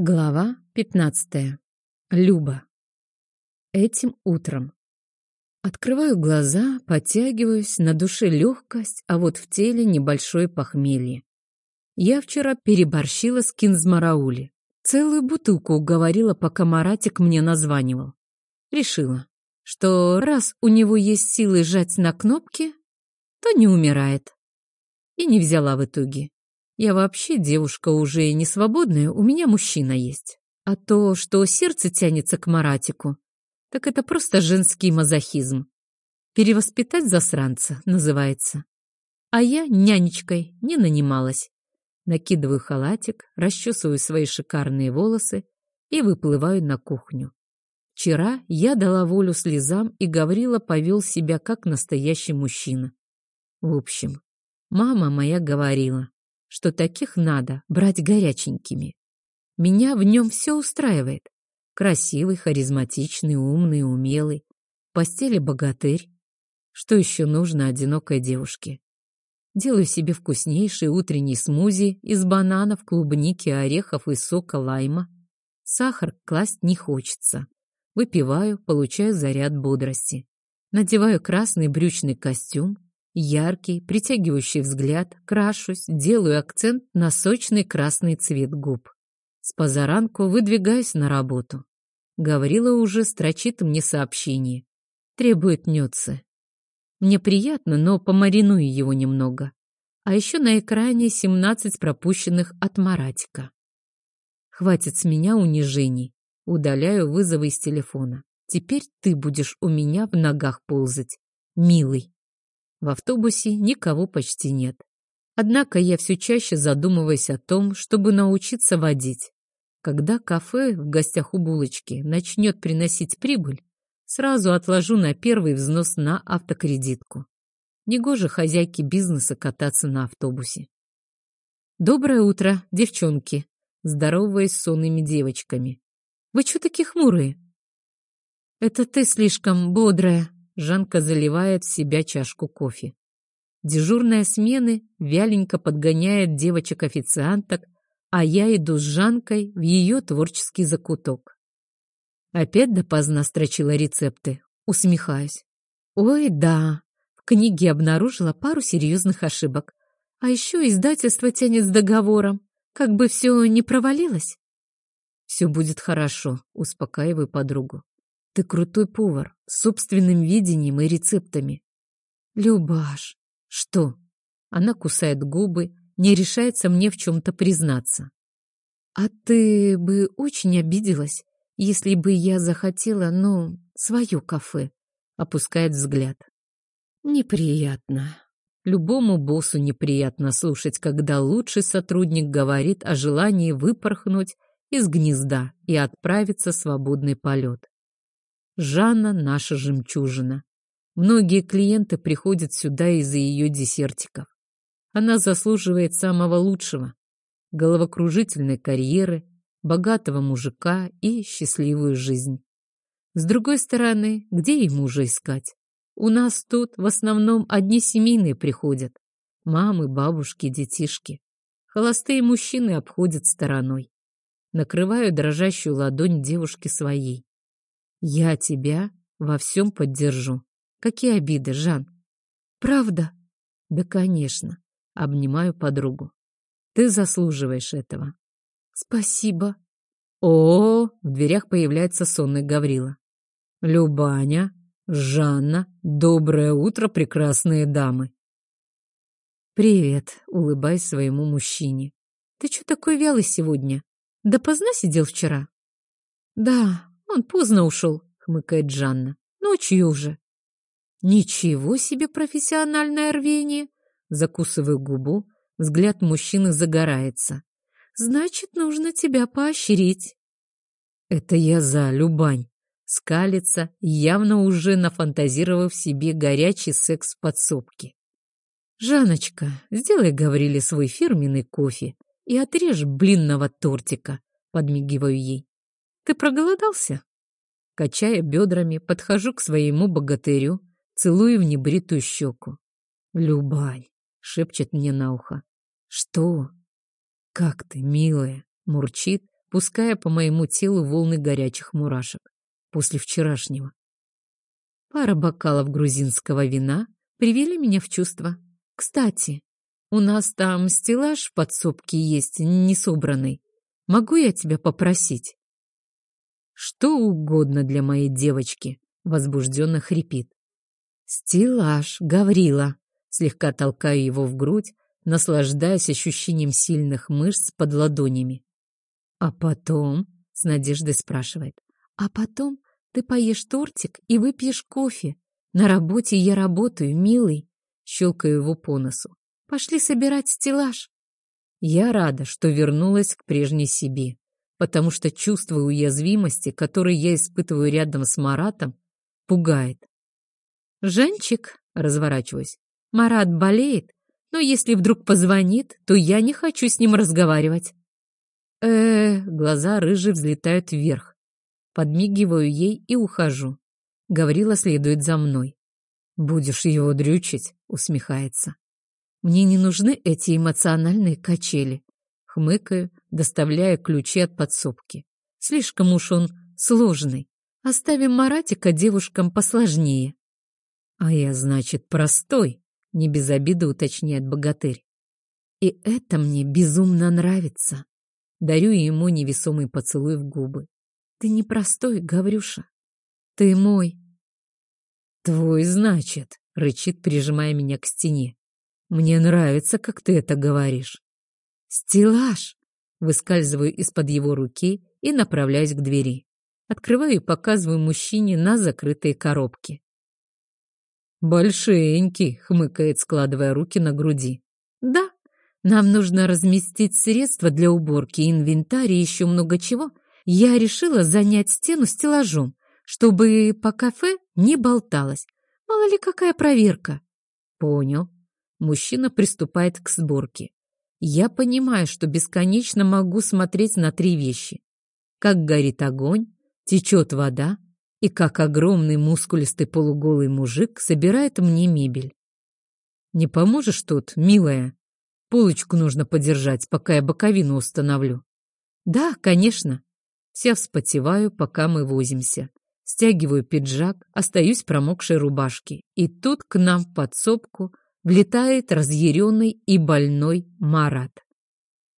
Глава 15. Люба. Этим утром. Открываю глаза, подтягиваюсь, на душе легкость, а вот в теле небольшое похмелье. Я вчера переборщила с кинзмараули. Целую бутылку уговорила, пока Маратик мне названивал. Решила, что раз у него есть силы жать на кнопки, то не умирает. И не взяла в итоге. Я вообще девушка уже не свободная, у меня мужчина есть. А то, что сердце тянется к Маратику, так это просто женский мазохизм. Перевоспитать засранца называется. А я нянечкой не нанималась. Накидываю халатик, расчесываю свои шикарные волосы и выплываю на кухню. Вчера я дала волю слезам, и Гаврила повел себя как настоящий мужчина. В общем, мама моя говорила, что таких надо брать горяченькими. Меня в нем все устраивает. Красивый, харизматичный, умный, умелый. В постели богатырь. Что еще нужно одинокой девушке? Делаю себе вкуснейший утренний смузи из бананов, клубники, орехов и сока лайма. Сахар класть не хочется. Выпиваю, получаю заряд бодрости. Надеваю красный брючный костюм, Яркий, притягивающий взгляд, крашусь, делаю акцент на сочный красный цвет губ. С позаранку выдвигаюсь на работу. Гаврила уже строчит мне сообщение. Требует нюцы. Мне приятно, но помариную его немного. А еще на экране 17 пропущенных от Маратика. Хватит с меня унижений. Удаляю вызовы из телефона. Теперь ты будешь у меня в ногах ползать. Милый. В автобусе никого почти нет. Однако я все чаще задумываюсь о том, чтобы научиться водить. Когда кафе в гостях у булочки начнет приносить прибыль, сразу отложу на первый взнос на автокредитку. Негоже хозяйке бизнеса кататься на автобусе. «Доброе утро, девчонки!» Здороваясь с сонными девочками. «Вы что такие хмурые?» «Это ты слишком бодрая», Жанка заливает в себя чашку кофе. Дежурная смены вяленько подгоняет девочек-официанток, а я иду с Жанкой в ее творческий закуток. Опять допоздна строчила рецепты. Усмехаюсь. Ой, да, в книге обнаружила пару серьезных ошибок. А еще издательство тянет с договором. Как бы все не провалилось. Все будет хорошо, успокаиваю подругу. Ты крутой повар, с собственным видением и рецептами. Любаш, что? Она кусает губы, не решается мне в чем-то признаться. А ты бы очень обиделась, если бы я захотела, ну, свое кафе. Опускает взгляд. Неприятно. Любому боссу неприятно слушать, когда лучший сотрудник говорит о желании выпорхнуть из гнезда и отправиться в свободный полет. Жанна — наша жемчужина. Многие клиенты приходят сюда из-за ее десертиков. Она заслуживает самого лучшего. Головокружительной карьеры, богатого мужика и счастливую жизнь. С другой стороны, где ей мужа искать? У нас тут в основном одни семейные приходят. Мамы, бабушки, детишки. Холостые мужчины обходят стороной. Накрываю дрожащую ладонь девушки своей. Я тебя во всем поддержу. Какие обиды, Жан? Правда? Да, конечно. Обнимаю подругу. Ты заслуживаешь этого. Спасибо. О, -о, -о в дверях появляется сонный Гаврила. Любаня, Жанна, доброе утро, прекрасные дамы. Привет, улыбаясь своему мужчине. Ты что такой вялый сегодня? Допоздна сидел вчера? Да, он поздно ушел, хмыкает Жанна. Ночью уже. Ничего себе профессиональное рвение. Закусываю губу, взгляд мужчины загорается. Значит, нужно тебя поощрить. Это я за, Любань. Скалится, явно уже нафантазировав себе горячий секс в подсобке. «Жаночка, сделай Гавриле свой фирменный кофе и отрежь блинного тортика», — подмигиваю ей. «Ты проголодался?» Качая бедрами, подхожу к своему богатырю, целую в небритую щеку. «Любай!» — шепчет мне на ухо. «Что?» «Как ты, милая?» — мурчит, пуская по моему телу волны горячих мурашек после вчерашнего. Пара бокалов грузинского вина привели меня в чувство. Кстати, у нас там стеллаж в подсобке есть, не собранный. Могу я тебя попросить? Что угодно для моей девочки, возбужденно хрипит. Стеллаж, Гаврила. Слегка толкаю его в грудь, наслаждаясь ощущением сильных мышц под ладонями. А потом, с надеждой спрашивает, а потом ты поешь тортик и выпьешь кофе. На работе я работаю, милый. Щелкаю его по носу. Пошли собирать стеллаж. Я рада, что вернулась к прежней себе, потому что чувство уязвимости, которое я испытываю рядом с Маратом, пугает. «Женчик», — разворачиваюсь, — «Марат болеет, но если вдруг позвонит, то я не хочу с ним разговаривать». Э, глаза рыжие взлетают вверх. Подмигиваю ей и ухожу. Гаврила следует за мной. «Будешь его дрючить?» — усмехается. «Мне не нужны эти эмоциональные качели». Хмыкаю, доставляя ключи от подсобки. Слишком уж он сложный. Оставим Маратика девушкам посложнее. А я, значит, простой, не без обиды уточняет богатырь. И это мне безумно нравится. Дарю ему невесомый поцелуй в губы. Ты не простой, Гаврюша. Ты мой. Твой, значит, рычит, прижимая меня к стене. Мне нравится, как ты это говоришь. Стеллаж! Выскальзываю из-под его руки и направляюсь к двери. Открываю и показываю мужчине на закрытые коробки. «Большенький», — хмыкает, складывая руки на груди. «Да, нам нужно разместить средства для уборки, инвентарь и еще много чего, я решила занять стену стеллажом, чтобы по кафе не болталось. Мало ли какая проверка. Понял. Мужчина приступает к сборке. Я понимаю, что бесконечно могу смотреть на три вещи. Как горит огонь, течет вода и как огромный мускулистый полуголый мужик собирает мне мебель. Не поможешь тут, милая? Полочку нужно подержать, пока я боковину установлю. Да, конечно. Вся вспотеваю, пока мы возимся. Стягиваю пиджак, остаюсь промокшей рубашке. И тут к нам в подсобку влетает разъяренный и больной Марат.